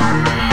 Bye.